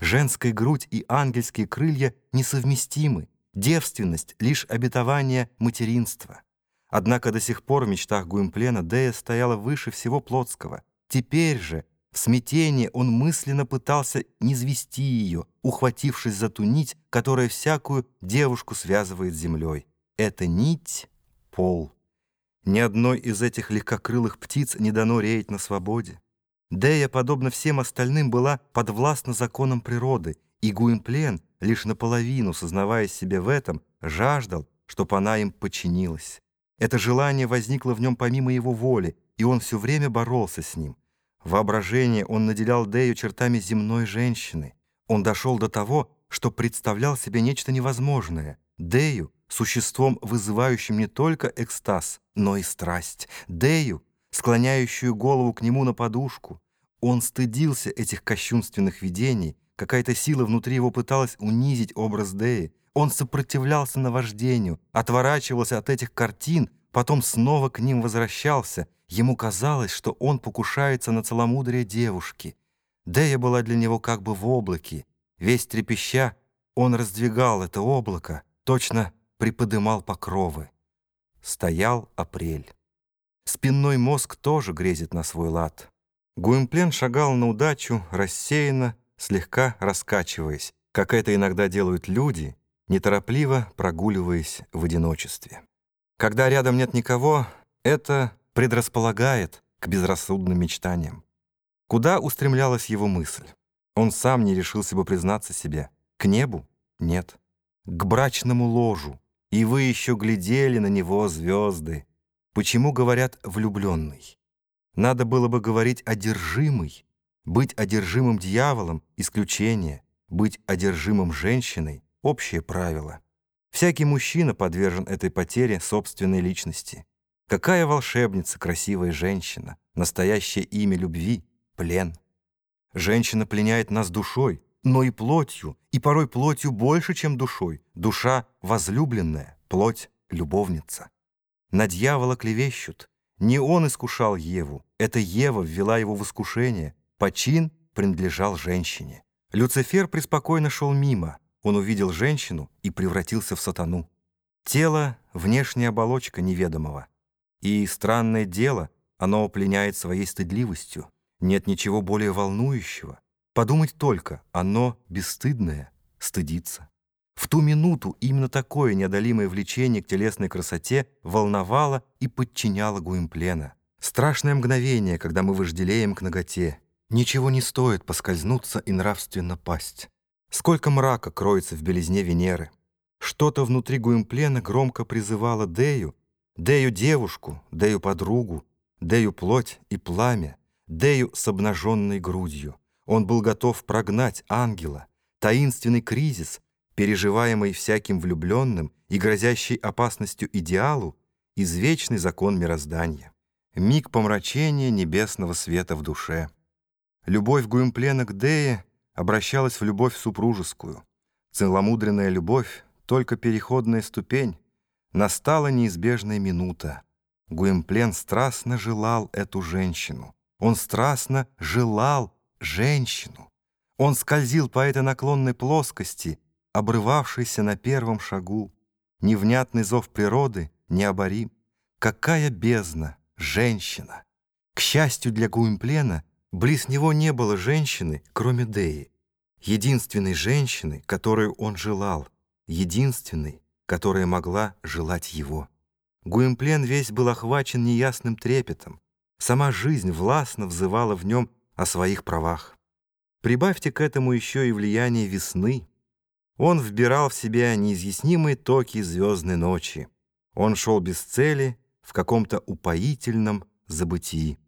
Женская грудь и ангельские крылья несовместимы, девственность — лишь обетование материнства. Однако до сих пор в мечтах Гуимплена Дея стояла выше всего плотского. Теперь же, в смятении, он мысленно пытался низвести ее, ухватившись за ту нить, которая всякую девушку связывает с землей. Эта нить — пол. Ни одной из этих легкокрылых птиц не дано реять на свободе. Дея, подобно всем остальным, была подвластна законам природы, и Гуимплен, лишь наполовину сознавая себе в этом, жаждал, чтобы она им подчинилась. Это желание возникло в нем помимо его воли, и он все время боролся с ним. Воображение он наделял Дею чертами земной женщины. Он дошел до того, что представлял себе нечто невозможное. Дею — существом, вызывающим не только экстаз, но и страсть. Дею — склоняющую голову к нему на подушку. Он стыдился этих кощунственных видений, какая-то сила внутри его пыталась унизить образ Деи. Он сопротивлялся наваждению, отворачивался от этих картин, потом снова к ним возвращался. Ему казалось, что он покушается на целомудрие девушки. Дея была для него как бы в облаке. Весь трепеща, он раздвигал это облако, точно приподымал покровы. Стоял апрель. Спинной мозг тоже грезит на свой лад. Гуимплен шагал на удачу, рассеянно, слегка раскачиваясь, как это иногда делают люди, неторопливо прогуливаясь в одиночестве. Когда рядом нет никого, это предрасполагает к безрассудным мечтаниям. Куда устремлялась его мысль? Он сам не решился бы признаться себе. К небу? Нет. К брачному ложу. И вы еще глядели на него, звезды. Почему говорят «влюбленный»? Надо было бы говорить «одержимый». Быть одержимым дьяволом — исключение. Быть одержимым женщиной — общее правило. Всякий мужчина подвержен этой потере собственной личности. Какая волшебница красивая женщина, настоящее имя любви — плен. Женщина пленяет нас душой, но и плотью, и порой плотью больше, чем душой. Душа возлюбленная, плоть — любовница. На дьявола клевещут. Не он искушал Еву, это Ева ввела его в искушение. Почин принадлежал женщине. Люцифер преспокойно шел мимо. Он увидел женщину и превратился в сатану. Тело — внешняя оболочка неведомого. И странное дело, оно пленяет своей стыдливостью. Нет ничего более волнующего. Подумать только, оно бесстыдное, стыдится. Ту минуту именно такое неодолимое влечение к телесной красоте волновало и подчиняло Гуимплена. Страшное мгновение, когда мы вожделеем к ноготе. Ничего не стоит поскользнуться и нравственно пасть. Сколько мрака кроется в белизне Венеры. Что-то внутри Гуимплена громко призывало Дею, Дею девушку, Дею подругу, Дею плоть и пламя, Дею с обнаженной грудью. Он был готов прогнать ангела. Таинственный кризис — переживаемый всяким влюбленным и грозящий опасностью идеалу, извечный закон мироздания. Миг помрачения небесного света в душе. Любовь Гуимплена к Дее обращалась в любовь супружескую. Целомудренная любовь — только переходная ступень. Настала неизбежная минута. Гуимплен страстно желал эту женщину. Он страстно желал женщину. Он скользил по этой наклонной плоскости — обрывавшийся на первом шагу, невнятный зов природы необорим. Какая бездна, женщина! К счастью для Гуимплена, близ него не было женщины, кроме Деи, единственной женщины, которую он желал, единственной, которая могла желать его. Гуимплен весь был охвачен неясным трепетом. Сама жизнь властно взывала в нем о своих правах. Прибавьте к этому еще и влияние весны, он вбирал в себя неизъяснимые токи звездной ночи. Он шел без цели в каком-то упоительном забытии.